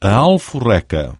a alforreca.